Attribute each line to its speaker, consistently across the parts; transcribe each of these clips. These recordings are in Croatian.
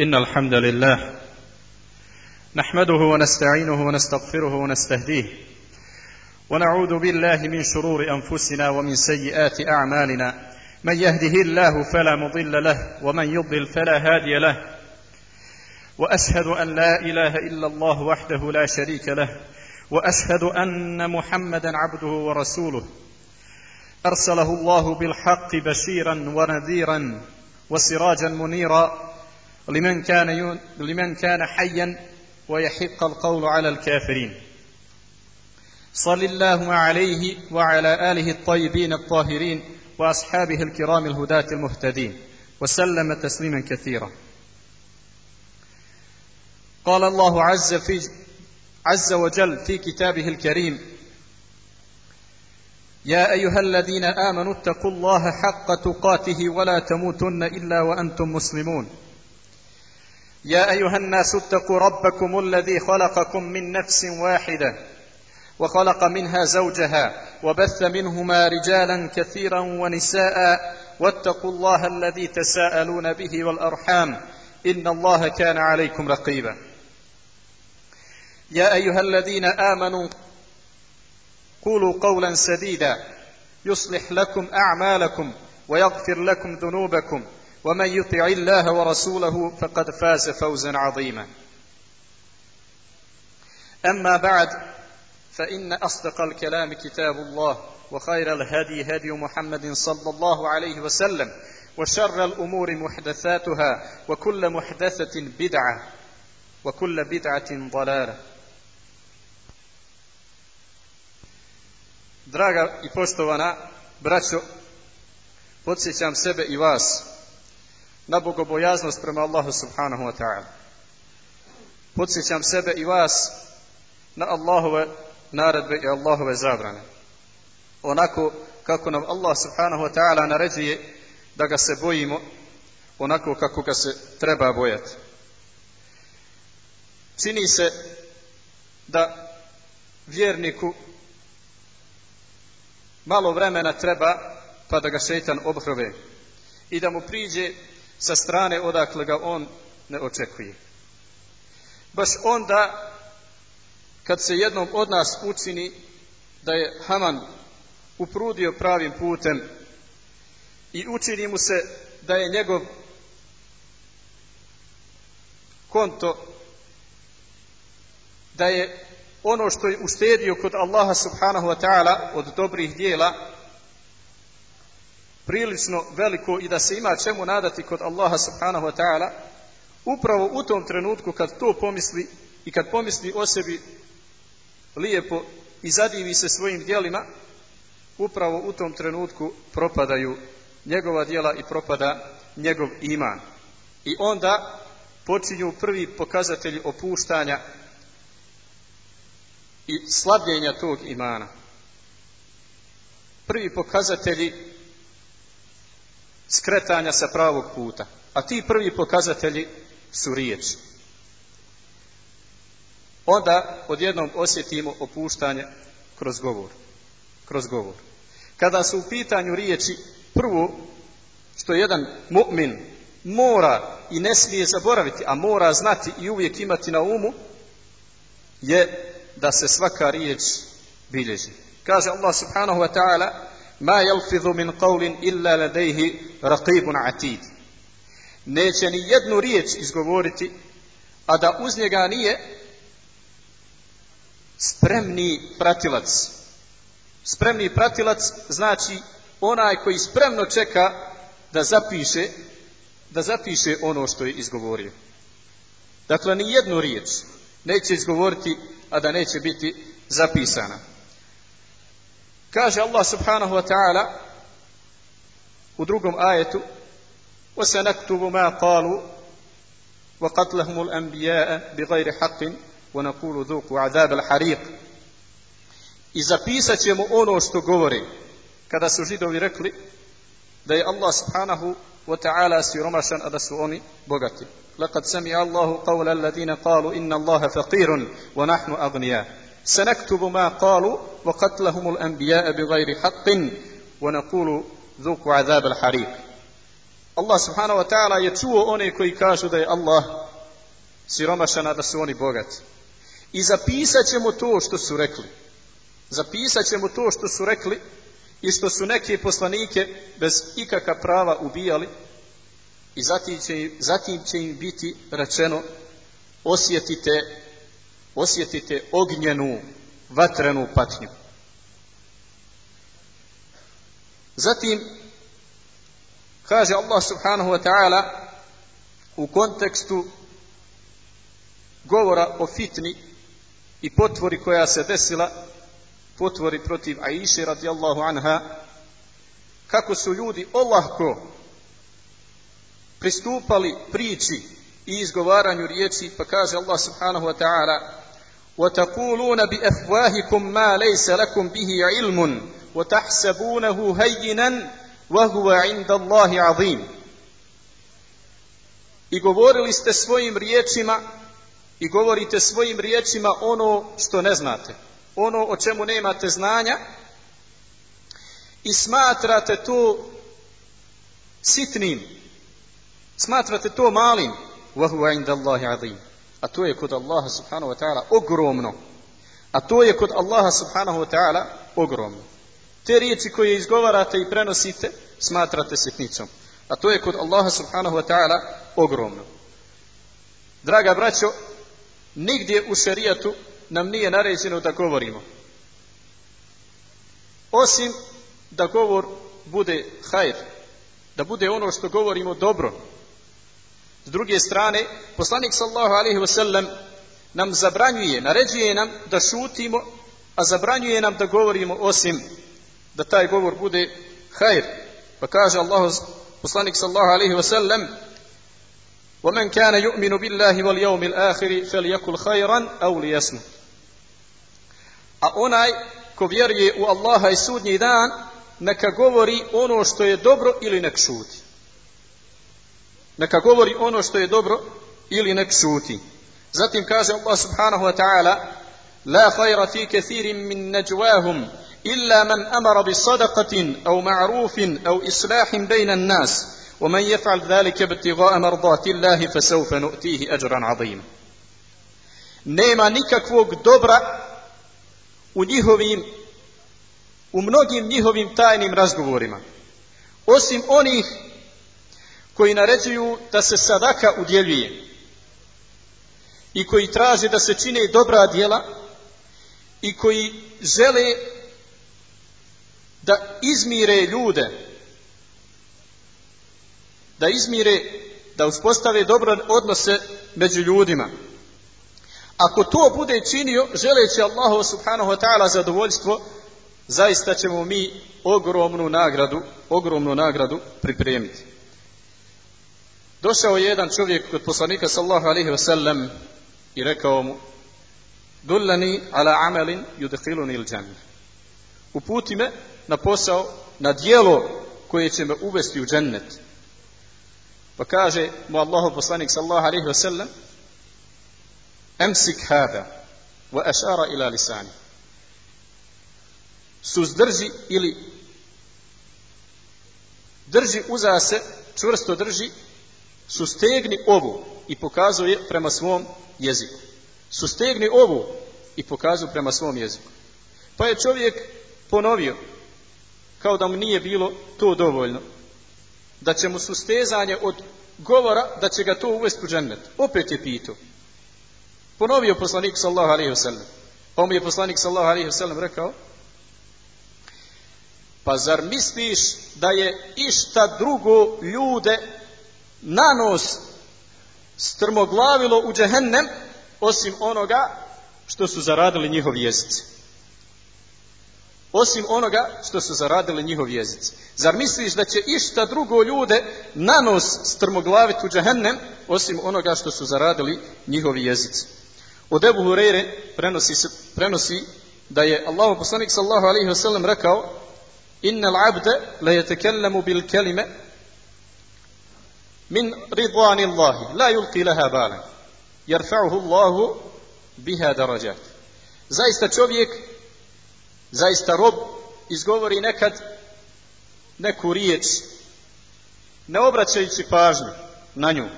Speaker 1: إن الحمد لله نحمده ونستعينه ونستغفره ونستهديه ونعوذ بالله من شرور أنفسنا ومن سيئات أعمالنا من يهده الله فلا مضل له ومن يضلل فلا هادي له وأشهد أن لا إله إلا الله وحده لا شريك له وأشهد أن محمدا عبده ورسوله أرسله الله بالحق بشيرا ونذيرا وسراجا منيرا لمن كان لمن كان حيا ويحق القول على الكافرين. صل اللهم عليه وعلى آله الطيبين الطاهرين وأصحابه الكرام الهداة المهتدين. وسلم تسليما كثيرا. قال الله عز في عز وجل في كتابه الكريم يا أيها الذين آمنوا اتقوا الله حق تقاته ولا تموتن إلا وأنتم مسلمون. يا أيها الناس اتقوا ربكم الذي خلقكم من نفس واحدة وخلق منها زوجها وبث منهما رجالا كثيرا ونساء واتقوا الله الذي تساءلون به والأرحام إن الله كان عليكم رقيبا. يا أيها الذين آمنوا قولوا قولا سديدا يصلح لكم أعمالكم ويغفر لكم ذنوبكم ومن يطع الله ورسوله فقد فاز فوزا عظيما. أما بعد فإن أصدق الكلام كتاب الله وخير الهدي هدي محمد صلى الله عليه وسلم وشر الأمور محدثاتها وكل محدثة بدعة وكل بدعة ضلالة. Draga i poštovana braćo, podsjećam sebe i vas na bogobojaznost prema Allahu subhanahu wa ta'ala. Podsjećam sebe i vas na Allahove naredbe i Allahove zabrane. Onako kako nam Allah subhanahu wa ta'ala naređuje da ga se bojimo onako kako ga se treba bojati. Čini se da vjerniku malo vremena treba pa da ga šeitan obhrove i da mu priđe sa strane odakle ga on ne očekuje. Baš onda kad se jednom od nas učini da je Haman uprudio pravim putem i učini mu se da je njegov konto da je ono što je uštedio kod Allaha subhanahu wa ta'ala od dobrih dijela prilično veliko i da se ima čemu nadati kod Allaha subhanahu wa ta'ala upravo u tom trenutku kad to pomisli i kad pomisli o sebi lijepo i zadivi se svojim dijelima upravo u tom trenutku propadaju njegova dijela i propada njegov iman i onda počinju prvi pokazatelji opuštanja i slabljenja tog imana. Prvi pokazatelji skretanja sa pravog puta. A ti prvi pokazatelji su riječi. Onda odjednom osjetimo opuštanje kroz govor. Kroz govor. Kada su u pitanju riječi, prvo što jedan mu'min mora i ne smije zaboraviti, a mora znati i uvijek imati na umu, je da se svaka riječ bilježi. Kaže Allah subhanahu wa ta'ala ma yalfidhu min qawlin illa ladayhi raqibun atid. Neće ni jednu riječ izgovoriti, a da uz njega nije spremni pratilac. Spremni pratilac znači onaj koji spremno čeka da zapiše da zapiše ono što je izgovorio. Dakle, ni jednu riječ neće izgovoriti a da neće biti zapisana. كاش الله سبحانه وتعالى ودرقهم آية وسنكتب ما قالوا وقتلهم الأنبياء بغير حق ونقول ذوقوا عذاب الحريق. إذا قيسة يمو أونو استقوري كذا سجدوا ويركلي داي الله سبحانه وتعالى سيرمشا أدى سؤوني بغتي لقد سمع الله قول الذين قالوا إن الله فقير ونحن أغنياء. سنكتب ما قالوا وقتلهم الأنبياء بغير حق ونقول ذوقوا عذاب الحريق Allah subhanahu wa ta'ala je čuo one koji kažu da je Allah siromašana, da su oni bogati. I zapisat ćemo to što su rekli. Zapisat ćemo to što su rekli i što su neke poslanike bez ikakva prava ubijali i zatim će, zatim će im biti rečeno osjetite, osjetite ognjenu, vatrenu patnju. Zatim kaže Allah subhanahu wa ta'ala u kontekstu govora o fitni i potvori koja se desila potvori protiv Aisha radijallahu anha kako su ljudi olahko pristupali priči i izgovaranju riječi pa kaže Allah subhanahu wa ta'ala وتقولون بأفواهكم ما ليس لكم به علم وتحسبونه هينا وهو عند الله عظيم I govorili ste svojim riječima i govorite svojim riječima ono što ne znate, ono o čemu nemate znanja i smatrate to sitnim, smatrate to malim, وَهُوَ عِنْدَ اللَّهِ عَظِيمٌ a to je kod Allaha subhanahu wa ta'ala ogromno. A to je kod Allaha subhanahu wa ta'ala ogromno. Te riječi koje izgovarate i prenosite, smatrate sitnicom. A to je kod Allaha subhanahu wa ta'ala ogromno. Draga braćo, nigdje u šerijatu nam nije naređeno da govorimo. Osim da govor bude hajr, da bude ono što govorimo dobro. S druge strane, poslanik sallahu alaihi wasallam nam zabranjuje, naređuje nam da šutimo, a zabranjuje nam da govorimo osim da taj govor bude hajr. Pa kaže Allah, poslanik sallahu alaihi wasallam, ومن كان يؤمن بالله واليوم الآخر فليقل خيرا أو ليصمت a onaj ko vjeruje u Allaha i sudnji dan neka govori ono što je dobro ili nek šuti neka govori ono što je dobro ili nek šuti zatim kaže Allah subhanahu wa ta'ala la khayra fi kathirin min najwahum illa man amara bi sadaqatin aw ma'rufin aw islahin bayna an-nas ومن يفعل ذلك ابتغاء مرضات الله فسوف نؤتيه أجرا عظيما nema nikakvog dobra u njihovim u mnogim njihovim tajnim razgovorima osim onih koji naređuju da se sadaka udjeljuje i koji traže da se čine dobra djela i koji žele da izmire ljude da izmire, da uspostave dobre odnose među ljudima. Ako to bude činio, želeći Allahu subhanahu wa ta'ala zadovoljstvo, zaista ćemo mi ogromnu nagradu, ogromnu nagradu pripremiti. Došao je jedan čovjek kod poslanika sallahu alaihi wa sallam i rekao mu Dullani ala amelin yudhiluni il džanne. Uputi me na posao, na dijelo koje će me uvesti u džennet. Pa kaže mu Allahu poslanik sallallahu alaihi wa sallam Emsik hada wa ašara ila lisani. Suzdrži ili drži uza se, čvrsto drži, sustegni ovu i pokazuje prema svom jeziku. Sustegni ovu i pokazuje prema svom jeziku. Pa je čovjek ponovio, kao da mu nije bilo to dovoljno, da će mu sustezanje od govora da će ga to uvesti u džennet. Opet je pitao. Ponovio poslanik sallahu alaihi wasallam. Pa mu je poslanik sallahu alaihi wasallam rekao pa zar misliš da je išta drugo ljude na nos strmoglavilo u džehennem osim onoga što su zaradili njihovi jezici? osim onoga što su zaradili njihovi jezici. Zar misliš da će išta drugo ljude na nos strmoglaviti u džahennem, osim onoga što su zaradili njihovi jezici? Od Ebu Hureyre prenosi, prenosi da je Allah poslanik sallahu alaihi wa sallam rekao Inna l'abde la jetekellemu bil kelime min ridvani la yulqi laha balan jerfa'uhu Allahu biha darajat. Zaista čovjek zaista rob izgovori nekad neku riječ ne obraćajući pažnju na nju,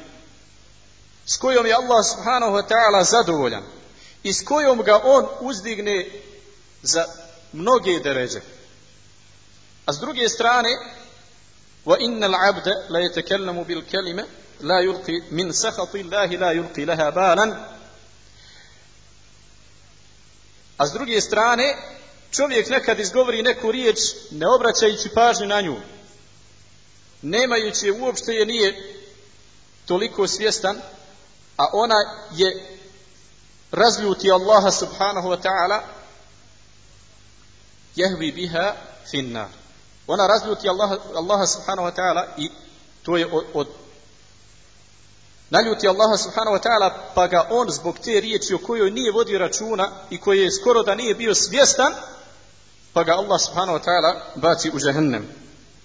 Speaker 1: s kojom je Allah subhanahu wa ta'ala zadovoljan i s kojom ga on uzdigne za mnoge deređe. A s druge strane, al-abda la yatakallamu bil kalima la yulqi min sakhati Allah la yulqi laha balan. A s druge strane, čovjek nekad izgovori neku riječ ne obraćajući pažnju na nju, nemajući je uopšte je nije toliko svjestan, a ona je razljuti Allaha subhanahu wa ta'ala jehvi biha finna. Ona razljuti Allaha, Allaha subhanahu wa ta'ala i to je od, od naljuti Allaha subhanahu wa ta'ala pa ga on zbog te riječi o kojoj nije vodio računa i koje je skoro da nije bio svjestan pa ga Allah subhanahu wa ta'ala baci u jahannam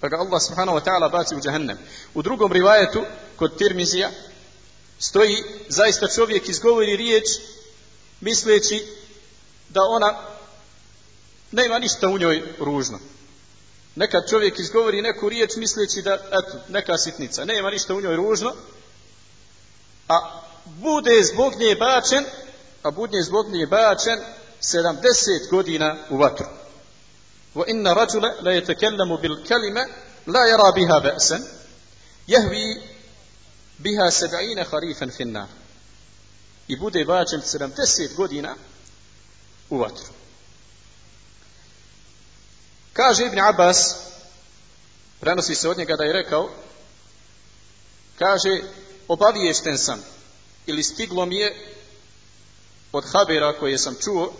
Speaker 1: pa ga Allah subhanahu wa ta'ala baci u jahannam u drugom rivajetu kod Tirmizija stoji zaista čovjek izgovori riječ misleći da ona nema ništa u njoj ružno. Nekad čovjek izgovori neku riječ misleći da, eto, neka sitnica, nema ništa u njoj ružno, a bude zbog nje bačen, a bude zbog nje bačen 70 godina u vatru. Wa inna rajula la yatakallamu bil kalima la yara biha ba'san yahwi biha 70 kharifan fi i bude bačen 70 godina u vatru. Kaže Ibn Abbas, prenosi se od njega da je rekao, kaže, obaviješten sam, ili stiglo mi je od Habera koje sam čuo,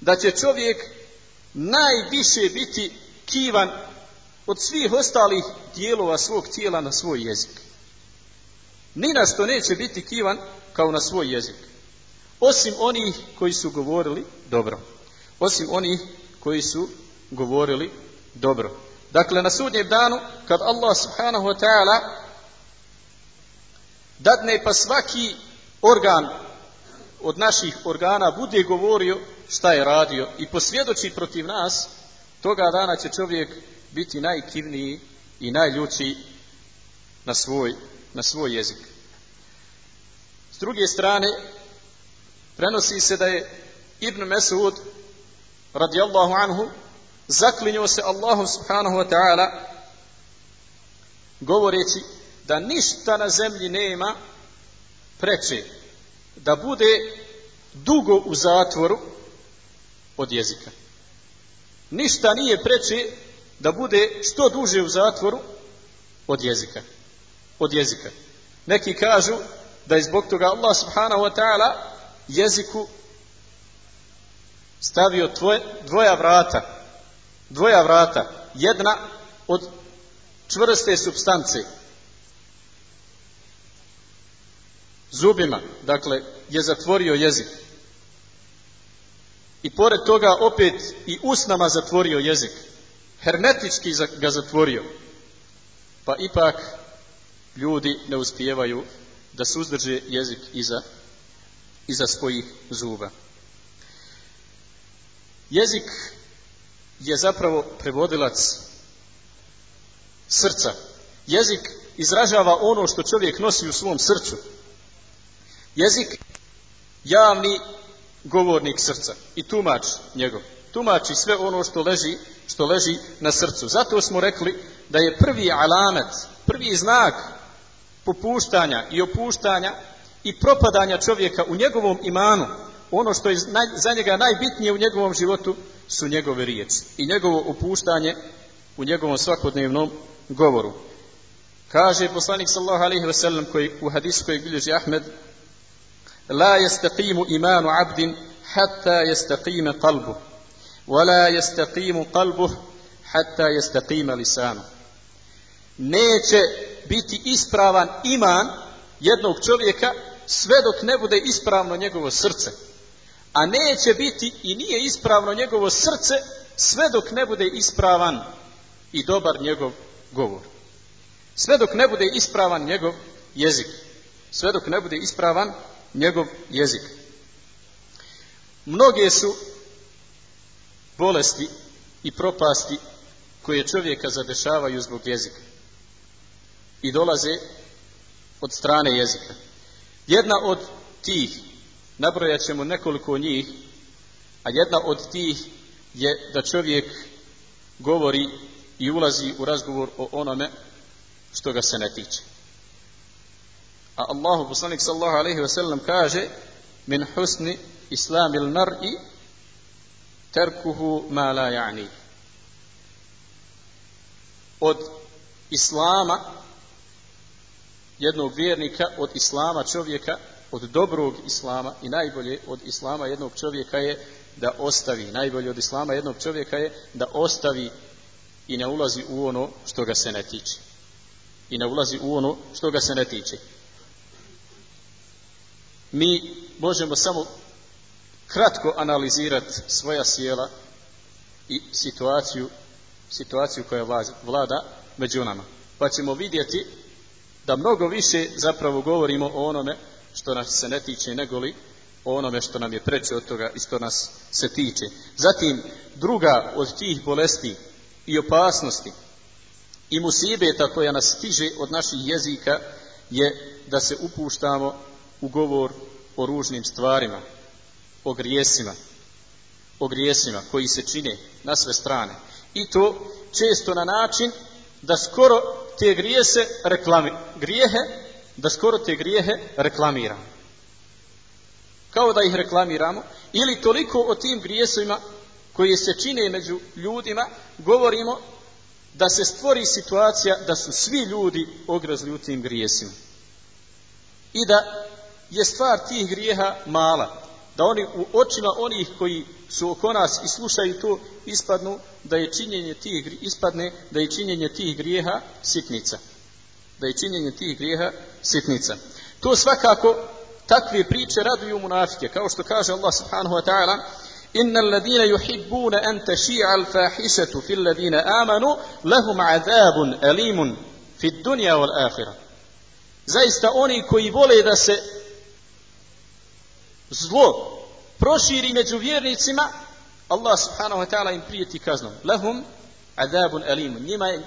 Speaker 1: da će čovjek najviše biti kivan od svih ostalih dijelova svog tijela na svoj jezik. Ni na što neće biti kivan kao na svoj jezik. Osim onih koji su govorili dobro. Osim onih koji su govorili dobro. Dakle, na sudnjem danu, kad Allah subhanahu wa ta'ala dadne pa svaki organ od naših organa bude govorio šta je radio i posvjedoči protiv nas, toga dana će čovjek biti najkivniji i najljučiji na svoj, na svoj jezik. S druge strane, prenosi se da je Ibn Mesud radijallahu anhu zaklinio se Allahu subhanahu wa ta'ala govoreći da ništa na zemlji nema preče da bude dugo u zatvoru od jezika. Ništa nije preče da bude što duže u zatvoru od jezika. Od jezika. Neki kažu da je zbog toga Allah subhanahu wa ta'ala jeziku stavio tvoje, dvoja vrata. Dvoja vrata. Jedna od čvrste substance. Zubima, dakle, je zatvorio jezik. I pored toga opet i usnama zatvorio jezik. Hermetički ga zatvorio. Pa ipak ljudi ne uspijevaju da suzdrže jezik iza, iza svojih zuba. Jezik je zapravo prevodilac srca. Jezik izražava ono što čovjek nosi u svom srcu. Jezik javni govornik srca i tumač njegov. Tumači sve ono što leži, što leži na srcu. Zato smo rekli da je prvi alamet, prvi znak popuštanja i opuštanja i propadanja čovjeka u njegovom imanu, ono što je za njega najbitnije u njegovom životu su njegove riječi i njegovo opuštanje u njegovom svakodnevnom govoru. Kaže poslanik sallallahu alejhi ve sellem koji u hadisu koji bilježi Ahmed la yastaqimu imanu abdin hatta yastaqima qalbu wala yastaqimu qalbuh hatta yastaqima lisanu neće biti ispravan iman jednog čovjeka sve dok ne bude ispravno njegovo srce. A neće biti i nije ispravno njegovo srce sve dok ne bude ispravan i dobar njegov govor. Sve dok ne bude ispravan njegov jezik. Sve dok ne bude ispravan njegov jezik. Mnoge su bolesti i propasti koje čovjeka zadešavaju zbog jezika. i dolaze od strane jezika. Jedna od tih, nabrojat ćemo nekoliko njih, a jedna od tih je da čovjek govori i ulazi u razgovor o onome što ga se ne tiče. A Allahu poslanik sallallahu alejhi ve sellem kaže min husni islamil mar'i terkuhu ma la ja'ni. Od islama jednog vjernika, od islama čovjeka, od dobrog islama i najbolje od islama jednog čovjeka je da ostavi, najbolje od islama jednog čovjeka je da ostavi i ne ulazi u ono što ga se ne tiče. I ne ulazi u ono što ga se ne tiče. Mi možemo samo kratko analizirati svoja sjela i situaciju, situaciju koja vlada među nama. Pa ćemo vidjeti da mnogo više zapravo govorimo o onome što nas se ne tiče negoli o onome što nam je preče od toga i što nas se tiče. Zatim, druga od tih bolesti i opasnosti i musibeta koja nas stiže od naših jezika je da se upuštamo u govor o ružnim stvarima, o grijesima, o grijesima koji se čine na sve strane. I to često na način da skoro te grijese reklami, grijehe, da skoro te grijehe reklamiramo. Kao da ih reklamiramo, ili toliko o tim grijesima koji se čine među ljudima, govorimo da se stvori situacija da su svi ljudi ograzli u tim grijesima. I da je stvar tih grijeha mala. Da oni u očima onih koji su oko nas i slušaju to ispadnu da je činjenje tih ispadne da je činjenje tih grijeha sitnica Da je činjenje tih grijeha sitnica. To svakako takve priče raduju munafike, kao što kaže Allah subhanahu wa ta'ala إن الذين يحبون أن تشيع الفاحشة في الذين آمنوا لهم عذاب أليم في الدنيا والآخرة Zaista oni koji vole da se zlo proširi među vjernicima, Allah subhanahu wa ta'ala im prijeti kaznom. Lahum adabun alimun. Njima je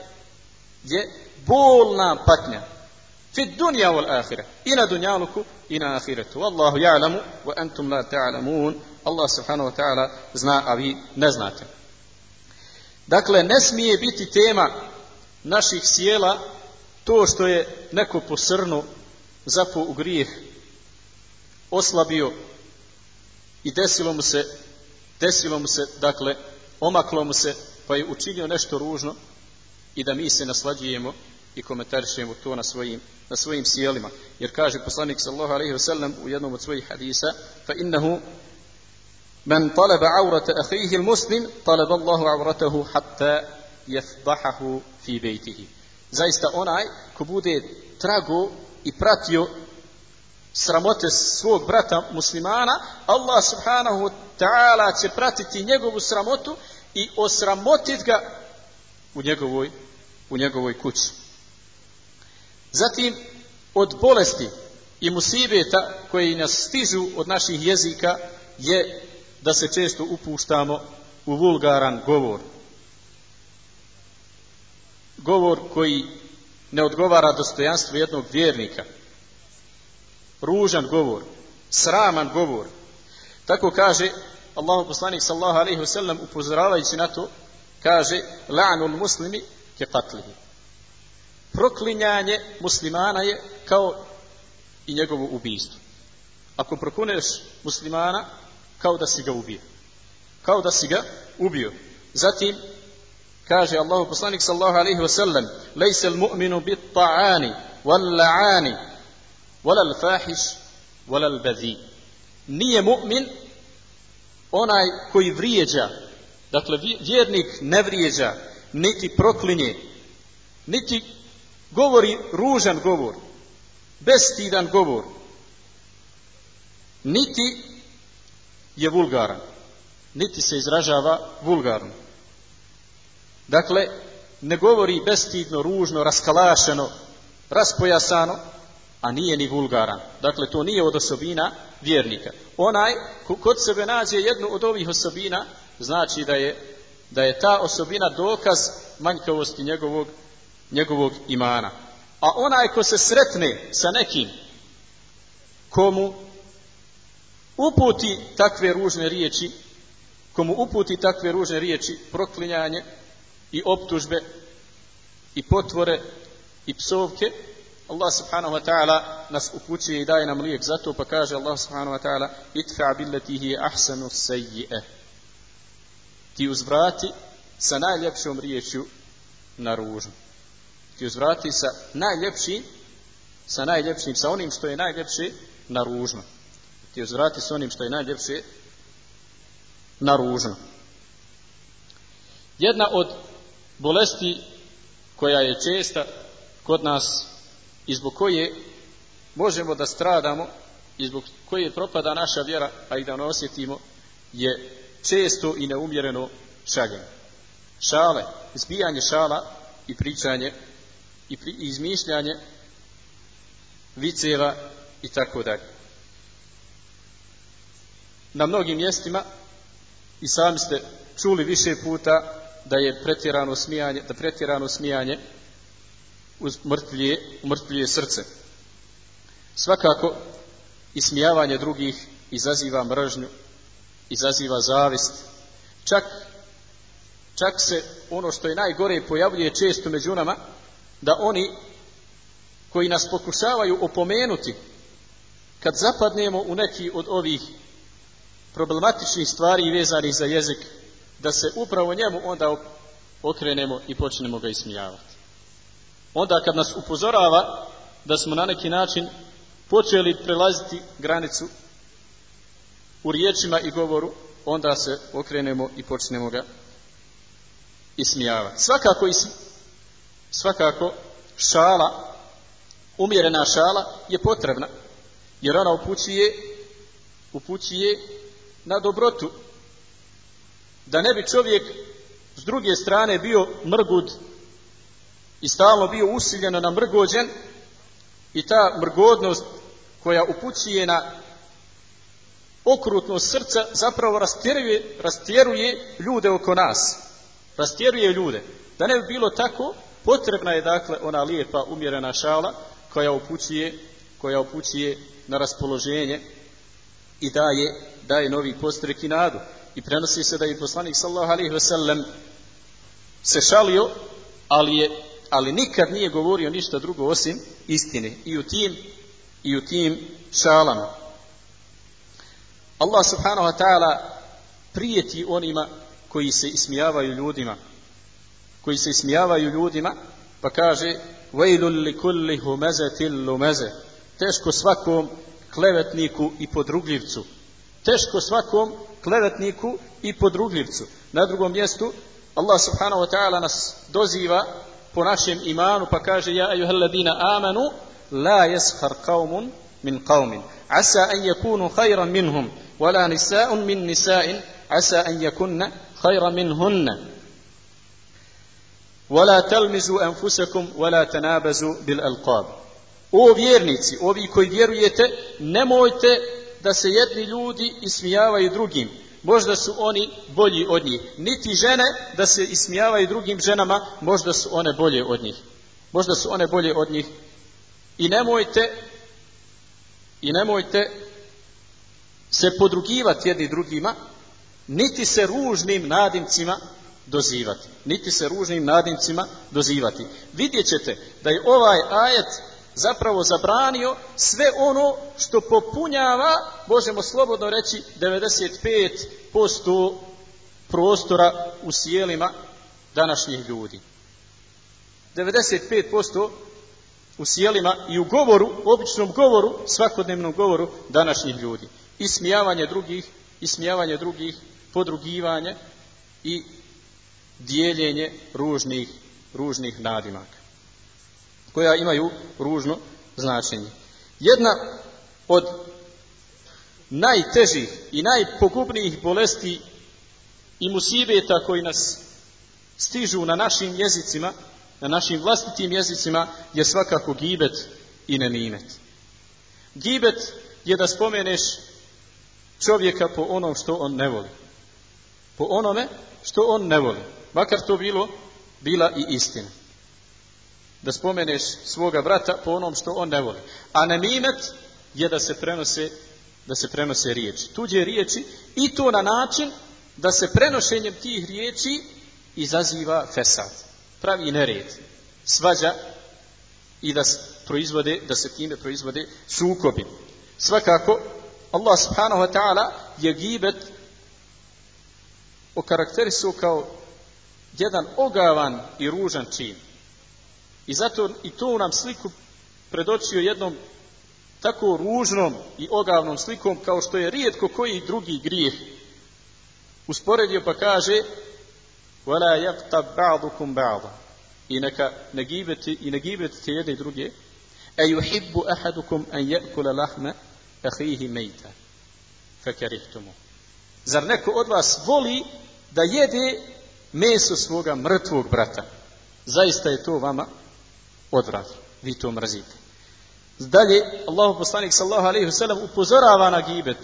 Speaker 1: bolna patnja. Fi dunja wal ahira. I na dunjaluku i na ahiretu. Wallahu ja'lamu wa antum la ta'lamun. Allah subhanahu wa ta'ala zna, a vi ne znate. Dakle, ne smije biti tema naših sjela to što je neko posrnu zapo u grijeh oslabio i desilo mu se, desilo mu se, dakle, omaklo mu se, pa je učinio nešto ružno i da mi se naslađujemo i komentarišemo to na svojim, na svojim sjelima. Jer kaže poslanik sallallahu alaihi ve sellem u jednom od svojih hadisa fa innahu men talaba aurata ahihi muslim talaba Allahu auratahu hatta yafdahahu fi bejtihi. Zaista onaj ko bude trago i pratio sramote svog brata muslimana, Allah subhanahu ta'ala će pratiti njegovu sramotu i osramotit ga u njegovoj, u njegovoj kući. Zatim, od bolesti i musibeta koji nas stižu od naših jezika je da se često upuštamo u vulgaran govor. Govor koji ne odgovara dostojanstvu jednog vjernika – ružan govor, sraman govor. Tako kaže Allahu poslanik sallallahu alejhi ve sellem upozoravajući na to, kaže la'nul muslimi ke qatlihi. Proklinjanje muslimana je kao i njegovo ubijstvo. Ako prokuneš muslimana, kao da si ga ubio. Kao da si ga ubio. Zatim, kaže Allahu poslanik sallallahu alejhi ve sellem, lejse al-mu'minu bit-ta'ani wal-la'ani Volal fahiš, volal bezi. Nije mu'min onaj koji vrijeđa. Dakle, vjernik ne vrijeđa, niti proklinje, niti govori ružan govor, bestidan govor, niti je vulgaran, niti se izražava vulgarno. Dakle, ne govori bestidno, ružno, raskalašeno, raspojasano, a nije ni vulgaran. Dakle, to nije od osobina vjernika. Onaj kod sebe nađe jednu od ovih osobina, znači da je, da je ta osobina dokaz manjkavosti njegovog, njegovog imana. A onaj ko se sretne sa nekim komu uputi takve ružne riječi, komu uputi takve ružne riječi, proklinjanje i optužbe i potvore i psovke, Allah subhanahu wa ta'ala nas upućuje i daje nam lijek za to, pa kaže Allah subhanahu wa ta'ala itfa billati hi ahsanu sayyi'e. Ti uzvrati sa najljepšom riječju na ružnu. Ti uzvrati sa najljepšim, sa najljepšim, sa onim što je najljepše na ružno. Ti uzvrati sa onim što je najljepše na ružno. Jedna od bolesti koja je česta kod nas i zbog koje možemo da stradamo i zbog koje propada naša vjera, a i da ne osjetimo, je često i neumjereno šaljenje. Šale, izbijanje šala i pričanje i, izmišljanje viceva i tako dalje. Na mnogim mjestima i sami ste čuli više puta da je pretjerano smijanje, da pretjerano smijanje umrtvljuje srce. Svakako, ismijavanje drugih izaziva mržnju, izaziva zavist. Čak, čak se ono što je najgore pojavljuje često među nama, da oni koji nas pokušavaju opomenuti, kad zapadnemo u neki od ovih problematičnih stvari vezanih za jezik, da se upravo njemu onda okrenemo i počnemo ga ismijavati. Onda kad nas upozorava da smo na neki način počeli prelaziti granicu u riječima i govoru, onda se okrenemo i počnemo ga ismijavati. Svakako, is, svakako šala, umjerena šala je potrebna, jer ona upućuje, upućuje na dobrotu. Da ne bi čovjek s druge strane bio mrgud i stalno bio usiljeno na mrgođen i ta mrgodnost koja upućuje na okrutnost srca zapravo rastjeruje, rastjeruje ljude oko nas. Rastjeruje ljude. Da ne bi bilo tako, potrebna je dakle ona lijepa umjerena šala koja upućuje, koja upućuje na raspoloženje i daje, daje novi postrek i nadu. I prenosi se da je poslanik sallallahu alaihi ve sellem se šalio, ali je ali nikad nije govorio ništa drugo osim istine i u tim i u tim šalama. Allah subhanahu wa ta'ala prijeti onima koji se ismijavaju ljudima koji se ismijavaju ljudima pa kaže وَيْلُ لِكُلِّ هُمَزَةِ اللُّمَزَ teško svakom klevetniku i podrugljivcu teško svakom klevetniku i podrugljivcu na drugom mjestu Allah subhanahu wa ta'ala nas doziva po našem imanu pa kaže ja ayyuhalladina amanu la yaskhar qaumun min qaumin asa an yakunu khayran minhum wala nisa'un min nisa'in asa an yakunna khayran minhunna ولا تلمزوا أنفسكم ولا تنابزوا بالألقاب O vjernici, ovi koji vjerujete, nemojte da se jedni ljudi ismijavaju drugim, možda su oni bolji od njih. Niti žene da se ismijavaju drugim ženama, možda su one bolje od njih. Možda su one bolje od njih. I nemojte i nemojte se podrugivati jedni drugima, niti se ružnim nadimcima dozivati. Niti se ružnim nadimcima dozivati. Vidjet ćete da je ovaj ajet zapravo zabranio sve ono što popunjava, možemo slobodno reći, 95% prostora u sjelima današnjih ljudi. 95% u sjelima i u govoru, običnom govoru, svakodnevnom govoru današnjih ljudi. Ismijavanje drugih, ismijavanje drugih, podrugivanje i dijeljenje ružnih, ružnih nadimaka koja imaju ružno značenje. Jedna od najtežih i najpogubnijih bolesti i musibeta koji nas stižu na našim jezicima, na našim vlastitim jezicima, je svakako gibet i nemimet. Gibet je da spomeneš čovjeka po onom što on ne voli. Po onome što on ne voli. Makar to bilo, bila i istina. da spomeneš svoga brata po onom što on ne voli. A nemimet je da se prenose da se prenose riječi. Tuđe riječi i to na način da se prenošenjem tih riječi izaziva fesad. Pravi nered, svađa i da proizvode, da se time proizvode sukobi. Svakako, Allah subhanahu wa ta'ala je gibet okarakterisao kao jedan ogavan i ružan čin. I zato i tu nam sliku predočio jednom tako ružnom i ogavnom slikom kao što je rijetko koji drugi grijeh. Usporedio pa kaže وَلَا يَقْتَبْ بَعْضُكُمْ بَعْضًا I neka ne gibeti i ne gibeti jedne i druge. E yuhibbu ahadukum an ya'kula lahma akhihi mayta fakarihtumu. Zar neko od vas voli da jede meso svoga mrtvog brata? Zaista je to vama odvratno. Vi to mrzite. Dalje, Allahu poslanik sallallahu alejhi ve sellem upozorava na gibet,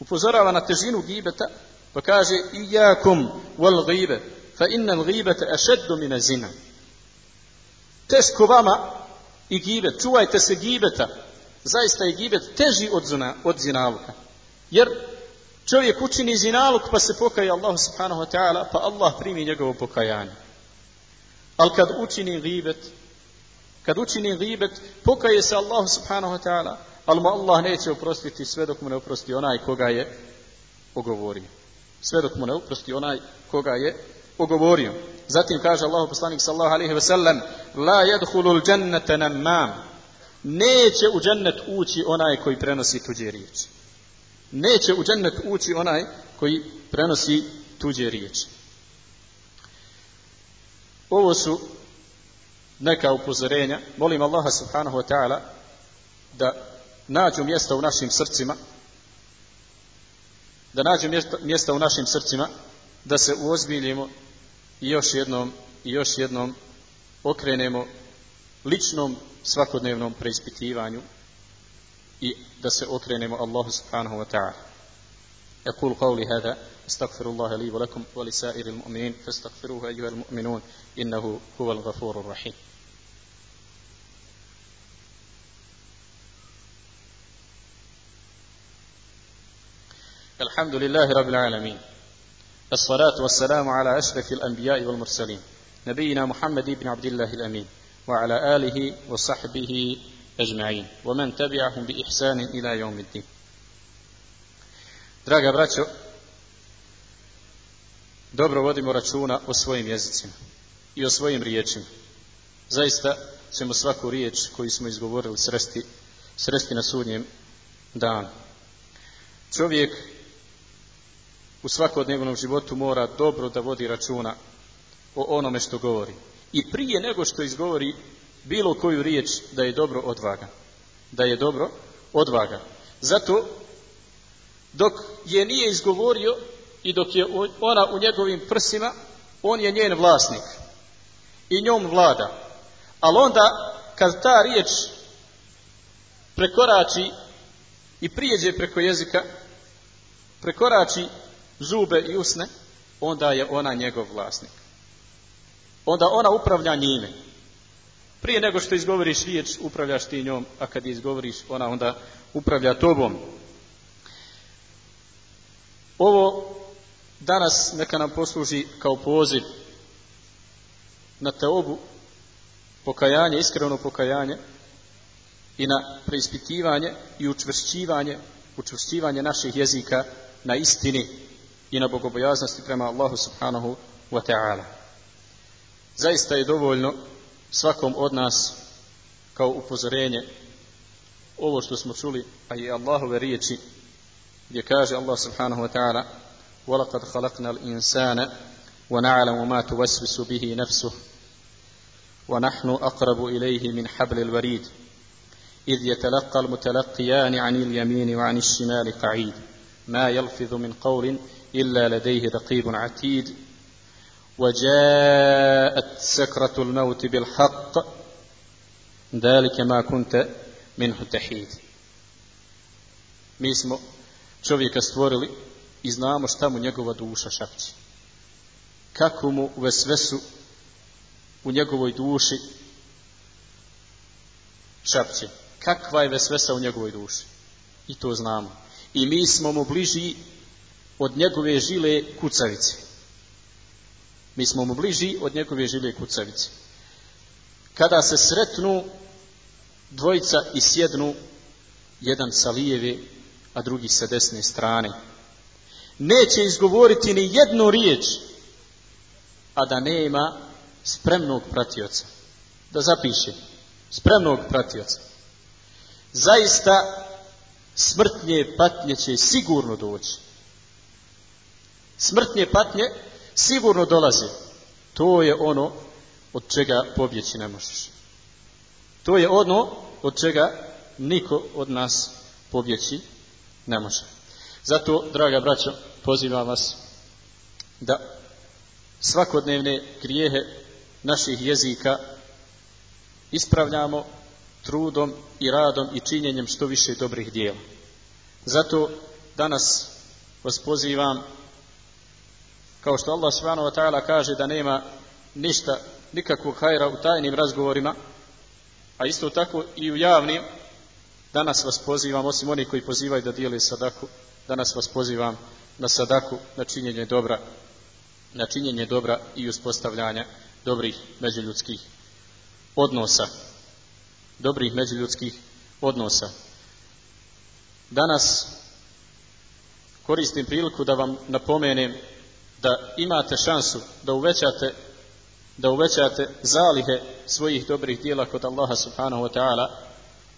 Speaker 1: upozorava na težinu gibeta, pa kaže iyakum wal ghibe, fa inna al ghibata ashaddu min zina. Teško vama i gibet, čuvajte se gibeta. Zaista je gibet teži od, zina, od zinaluka. Jer čovjek učini zinaluk pa se pokaje Allah subhanahu wa ta'ala, pa Allah primi njegovo pokajanje. Ali kad učini gibet, kad učini gibet, pokaje se Allah subhanahu wa ta'ala, ali mu Allah neće oprostiti sve dok mu ne oprosti onaj koga je ogovorio. Sve dok mu ne oprosti onaj koga je ogovorio. Zatim kaže Allah poslanik sallallahu alaihi ve sellem La jedhulul džennete namam Neće u džennet ući onaj koji prenosi tuđe riječi. Neće u džennet ući onaj koji prenosi tuđe riječi. Ovo su neka upozorenja. Molim Allaha subhanahu wa ta'ala da nađu mjesta u našim srcima da nađu mjesta, u našim srcima da se uozbiljimo i još jednom i još jednom okrenemo ličnom svakodnevnom preispitivanju i da se okrenemo Allahu subhanahu wa ta'ala. يقول قولي هذا استغفر الله لي ولكم ولسائر المؤمنين فاستغفروه أيها المؤمنون إنه هو الغفور الرحيم الحمد لله رب العالمين الصلاة والسلام على أشرف الأنبياء والمرسلين نبينا محمد بن عبد الله الأمين وعلى آله وصحبه أجمعين ومن تبعهم بإحسان إلى يوم الدين Draga braćo, dobro vodimo računa o svojim jezicima i o svojim riječima. Zaista ćemo svaku riječ koju smo izgovorili sresti, sresti na sudnjem danu. Čovjek u svakodnevnom životu mora dobro da vodi računa o onome što govori. I prije nego što izgovori bilo koju riječ da je dobro odvaga. Da je dobro odvaga. Zato dok je nije izgovorio i dok je ona u njegovim prsima, on je njen vlasnik i njom vlada. Ali onda kad ta riječ prekorači i prijeđe preko jezika, prekorači zube i usne, onda je ona njegov vlasnik. Onda ona upravlja njime. Prije nego što izgovoriš riječ, upravljaš ti njom, a kad izgovoriš, ona onda upravlja tobom. Ovo danas neka nam posluži kao poziv na teobu, pokajanje, iskreno pokajanje i na preispitivanje i učvršćivanje, učvršćivanje naših jezika na istini i na bogobojaznosti prema Allahu subhanahu wa ta'ala. Zaista je dovoljno svakom od nas kao upozorenje. Ovo što smo čuli, a i Allahove riječi gdje kaže Allah subhanahu wa ta'ala وَلَقَدْ خَلَقْنَا الْإِنسَانَ وَنَعْلَمُ مَا تُوَسْوِسُ بِهِ نَفْسُهُ ونحن أقرب إليه من حبل الوريد إذ يتلقى المتلقيان عن اليمين وعن الشمال قعيد ما يلفظ من قول إلا لديه رقيب عتيد وجاءت سكرة الموت بالحق ذلك ما كنت منه تحيد Mi smo čovjeka stvorili i znamo šta mu njegova duša šapći. Kako mu u vesvesu u njegovoj duši šapće. Kakva je vesvesa u njegovoj duši. I to znamo. I mi smo mu bliži od njegove žile kucavice. Mi smo mu bliži od njegove žile kucavice. Kada se sretnu dvojica i sjednu jedan sa lijeve, a drugi sa desne strane. Neće izgovoriti ni jednu riječ, a da nema spremnog pratioca. Da zapiše, spremnog pratioca. Zaista smrtnje patnje će sigurno doći. Smrtnje patnje sigurno dolaze. To je ono od čega pobjeći ne možeš. To je ono od čega niko od nas pobjeći ne može. Zato, draga braćo, pozivam vas da svakodnevne grijehe naših jezika ispravljamo trudom i radom i činjenjem što više dobrih dijela. Zato danas vas pozivam kao što Allah subhanahu wa ta'ala kaže da nema ništa, nikakvog hajra u tajnim razgovorima, a isto tako i u javnim, danas vas pozivam, osim onih koji pozivaju da dijeli sadaku, danas vas pozivam na sadaku, na činjenje dobra, na činjenje dobra i uspostavljanja dobrih međuljudskih odnosa. Dobrih međuljudskih odnosa. Danas koristim priliku da vam napomenem da imate šansu da uvećate da uvećate zalihe svojih dobrih dijela kod Allaha subhanahu wa ta'ala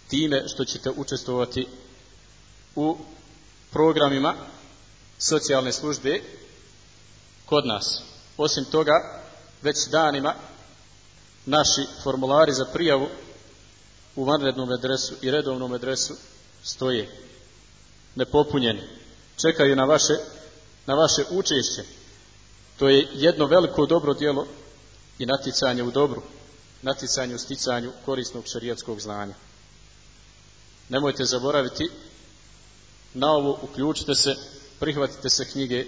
Speaker 1: time što ćete učestvovati u programima socijalne službe kod nas. Osim toga, već danima naši formulari za prijavu u vanrednom adresu i redovnom adresu stoje nepopunjeni. Čekaju na vaše, na vaše učešće. To je jedno veliko dobro djelo i naticanje u dobru, naticanje u sticanju korisnog šarijatskog znanja. Nemojte zaboraviti na ovo, uključite se, prihvatite se knjige,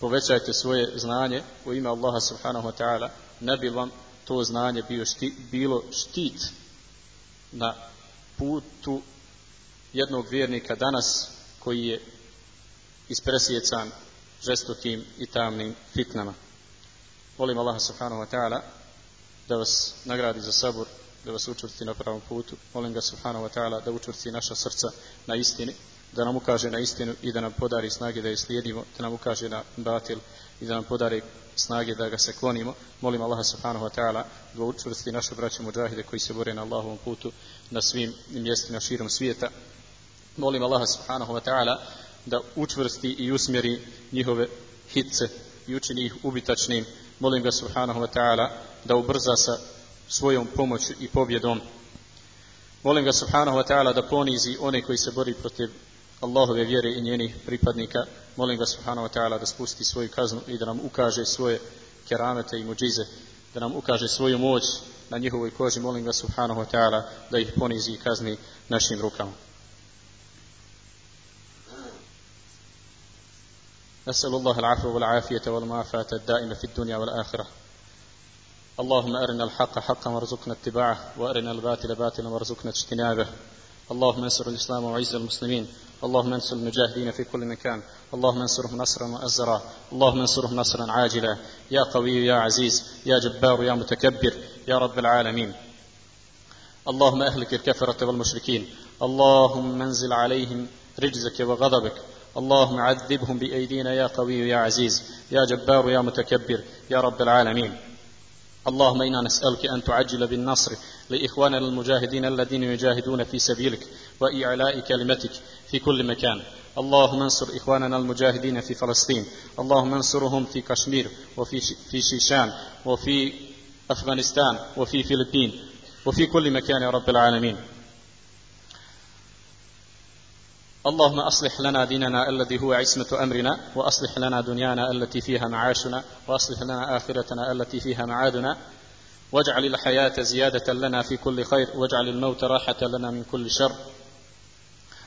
Speaker 1: povećajte svoje znanje u ime Allaha subhanahu wa ta'ala, ne bi vam to znanje bio štit, bilo štit na putu jednog vjernika danas koji je ispresjecan žestokim i tamnim fitnama. Molim Allaha subhanahu wa ta'ala da vas nagradi za sabor, da vas učvrsti na pravom putu. Molim ga subhanahu wa ta'ala da učvrsti naša srca na istini, da nam ukaže na istinu i da nam podari snage da je slijedimo, da nam ukaže na batil i da nam podari snage da ga se klonimo. Molim Allaha subhanahu wa ta'ala da učvrsti naše braće muđahide koji se bore na Allahovom putu na svim mjestima širom svijeta. Molim Allaha subhanahu wa ta'ala da učvrsti i usmjeri njihove hitce i učini ih ubitačnim. Molim ga subhanahu wa ta'ala da ubrza sa svojom pomoću i pobjedom. Molim ga subhanahu wa ta'ala da ponizi one koji se bori protiv Allahove vjere i njenih pripadnika. Molim ga subhanahu wa ta'ala da spusti svoju kaznu i da nam ukaže svoje keramete i muđize, da nam ukaže svoju moć na njihovoj koži. Molim ga subhanahu wa ta'ala da ih ponizi i kazni našim rukama. نسأل الله العفو والعافية والمعافاة الدائمة في الدنيا والآخرة. اللهم أرنا الحق حقا وارزقنا اتباعه وأرنا الباطل باطلا وارزقنا اجتنابه. اللهم انصر الإسلام وعز المسلمين. اللهم انصر المجاهدين في كل مكان. اللهم انصرهم نصرا مؤزرا. اللهم انصرهم نصرا عاجلا. يا قوي يا عزيز. يا جبار يا متكبر. يا رب العالمين. اللهم أهلك الكفرة والمشركين. اللهم انزل عليهم رجزك وغضبك. اللهم عذبهم بأيدينا يا قوي يا عزيز يا جبار يا متكبر يا رب العالمين. اللهم إنا نسألك أن تعجل بالنصر لإخواننا المجاهدين الذين يجاهدون في سبيلك وإعلاء كلمتك في كل مكان. اللهم انصر إخواننا المجاهدين في فلسطين. اللهم انصرهم في كشمير وفي في شيشان وفي أفغانستان وفي فلبين وفي كل مكان يا رب العالمين. اللهم أصلح لنا ديننا الذي هو عصمة أمرنا وأصلح لنا دنيانا التي فيها معاشنا وأصلح لنا آخرتنا التي فيها معادنا. واجعل الحياة زيادة لنا في كل خير واجعل الموت راحة لنا من كل شر.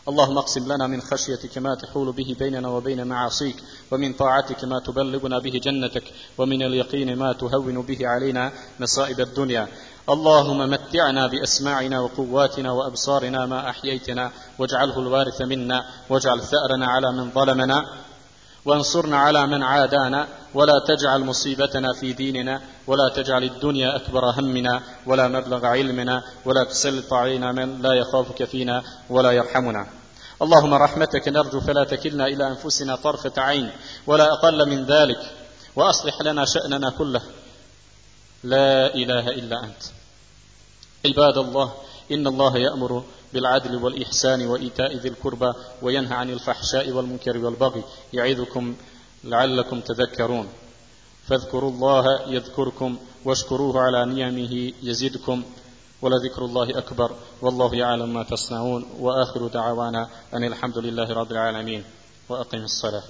Speaker 1: اللهم اقسم لنا من خشيتك ما تحول به بيننا وبين معاصيك ومن طاعتك ما تبلغنا به جنتك ومن اليقين ما تهون به علينا مصائب الدنيا. اللهم متعنا بأسماعنا وقواتنا وأبصارنا ما أحييتنا واجعله الوارث منا واجعل ثأرنا على من ظلمنا وانصرنا على من عادانا ولا تجعل مصيبتنا في ديننا ولا تجعل الدنيا أكبر همنا ولا مبلغ علمنا ولا تسلط علينا من لا يخافك فينا ولا يرحمنا. اللهم رحمتك نرجو فلا تكلنا إلى أنفسنا طرفة عين ولا أقل من ذلك وأصلح لنا شأننا كله. لا إله إلا أنت. عباد الله إن الله يأمر بالعدل والإحسان وإيتاء ذي القربى وينهى عن الفحشاء والمنكر والبغي يعظكم لعلكم تذكرون. فاذكروا الله يذكركم واشكروه على نعمه يزدكم ولذكر الله أكبر والله يعلم ما تصنعون. وآخر دعوانا أن الحمد لله رب العالمين. وأقم الصلاة.